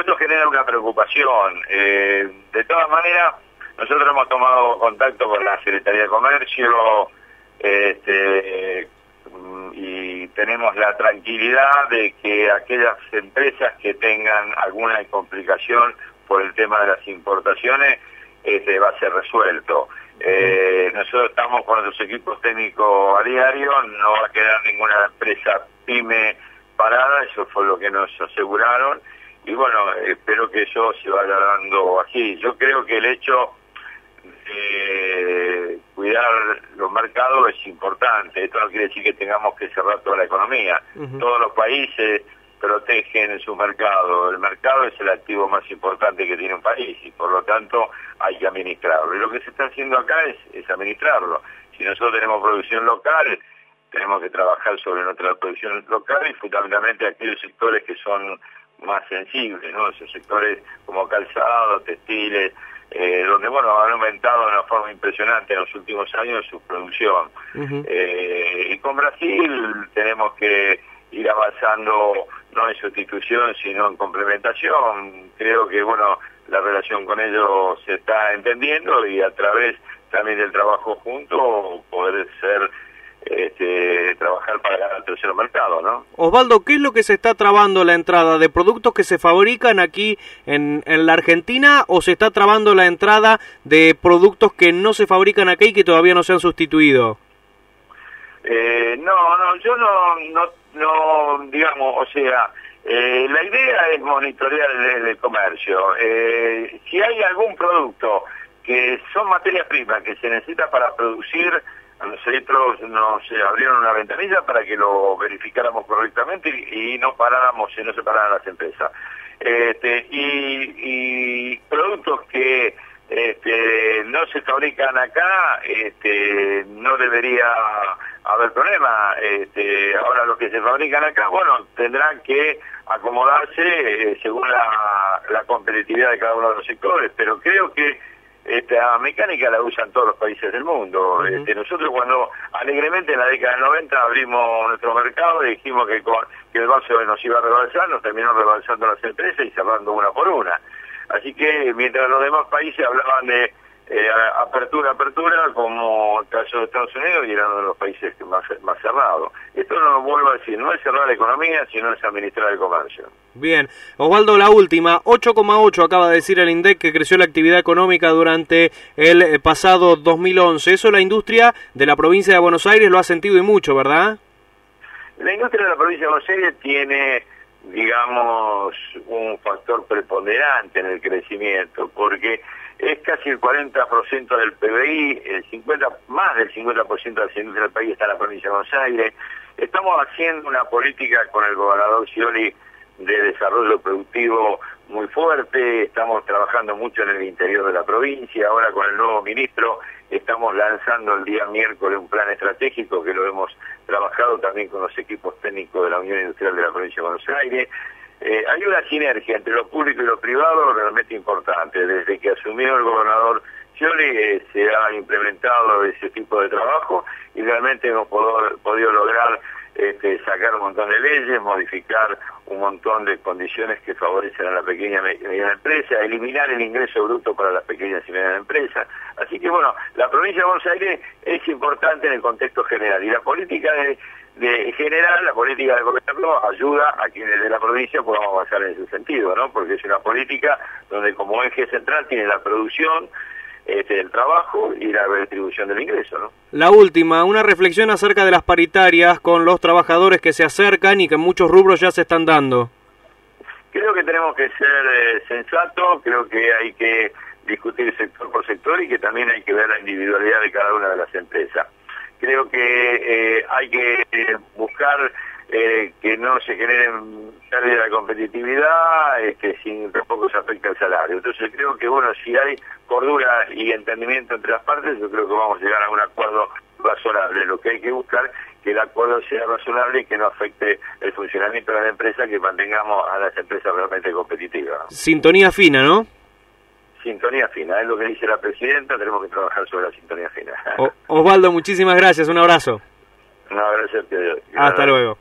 esto genera una preocupación. Eh, de todas maneras, nosotros hemos tomado contacto con la Secretaría de Comercio este, y tenemos la tranquilidad de que aquellas empresas que tengan alguna complicación por el tema de las importaciones este, va a ser resuelto. Eh, nosotros estamos con nuestros equipos técnicos a diario, no va a quedar ninguna empresa pyme parada, eso fue lo que nos aseguraron y bueno, espero que eso se vaya dando así. Yo creo que el hecho de cuidar los mercados es importante, esto no quiere decir que tengamos que cerrar toda la economía, todos los países protegen su mercado. El mercado es el activo más importante que tiene un país y por lo tanto hay que administrarlo. Y lo que se está haciendo acá es, es administrarlo. Si nosotros tenemos producción local, tenemos que trabajar sobre nuestra producción local y fundamentalmente aquellos sectores que son más sensibles, ¿no? Esos sectores como calzado, textiles, eh, donde, bueno, han aumentado de una forma impresionante en los últimos años su producción. eh, y con Brasil tenemos que ir avanzando no en sustitución, sino en complementación. Creo que, bueno, la relación con ellos se está entendiendo y a través también del trabajo junto poder ser este, trabajar para ganar el tercer mercado, ¿no? Osvaldo, ¿qué es lo que se está trabando la entrada de productos que se fabrican aquí en, en la Argentina o se está trabando la entrada de productos que no se fabrican aquí y que todavía no se han sustituido? Eh, no, no, yo no, no, no digamos, o sea, eh, la idea es monitorear el, el comercio. Eh, si hay algún producto que son materias primas que se necesita para producir, nosotros nos abrieron una ventanilla para que lo verificáramos correctamente y, no paráramos, y no se pararan las empresas. Este, y, productos que este, no se fabrican acá, este, no debería haber problema. Este, ahora los que se fabrican acá, bueno, tendrán que acomodarse eh, según la competitividad de cada uno de los sectores, pero creo que esta mecánica la usan todos los países del mundo. este, nosotros cuando alegremente en la década del 90 abrimos nuestro mercado y dijimos que, con, que el banco nos iba a rebalsar, nos terminó rebalsando las empresas y cerrando una por una. Así que mientras los demás países hablaban de eh, apertura, apertura, como el caso de Estados Unidos, y eran uno de los países más, más cerrados. Esto no lo vuelvo a decir, no es cerrar la economía, sino es administrar el comercio. Bien, Osvaldo, la última, 8,8 acaba de decir el INDEC que creció la actividad económica durante el eh, pasado 2011. Eso la industria de la provincia de Buenos Aires lo ha sentido y mucho, ¿verdad? La industria de la provincia de Buenos Aires tiene digamos, un factor preponderante en el crecimiento, porque es casi el 40% del PBI, el 50, más del 50% de la industria del país está en la provincia de Buenos Aires. Estamos haciendo una política con el gobernador Scioli de desarrollo productivo muy fuerte, estamos trabajando mucho en el interior de la provincia, ahora con el nuevo ministro estamos lanzando el día miércoles un plan estratégico que lo hemos trabajado también con los equipos técnicos de la Unión Industrial de la provincia de Buenos Aires. Eh, hay una sinergia entre lo público y lo privado realmente importante. Desde que asumió el gobernador Scioli eh, se ha implementado ese tipo de trabajo y realmente hemos podido, podido lograr este, sacar un montón de leyes, modificar un montón de condiciones que favorecen a la pequeña y mediana empresa, eliminar el ingreso bruto para las pequeñas y medianas empresas. Así que bueno, la provincia de Buenos Aires es importante en el contexto general y la política de, de general, la política del gobierno ayuda a que desde la provincia podamos avanzar en ese sentido, ¿no? Porque es una política donde como eje central tiene la producción, este, el trabajo y la redistribución del ingreso. ¿no? La última, una reflexión acerca de las paritarias con los trabajadores que se acercan y que en muchos rubros ya se están dando. Creo que tenemos que ser eh, sensatos, creo que hay que discutir sector por sector y que también hay que ver la individualidad de cada una de las empresas. Creo que eh, hay que eh, buscar eh, que no se generen pérdida de competitividad, este, sin tampoco se afecta el salario. Entonces creo que, bueno, si hay cordura y entendimiento entre las partes, yo creo que vamos a llegar a un acuerdo razonable. Lo que hay que buscar que el acuerdo sea razonable y que no afecte el funcionamiento de la empresa, que mantengamos a las empresas realmente competitivas. Sintonía fina, ¿no? Sintonía fina, es lo que dice la presidenta, tenemos que trabajar sobre la sintonía fina. O Osvaldo, muchísimas gracias, un abrazo. No, gracias. Hasta luego.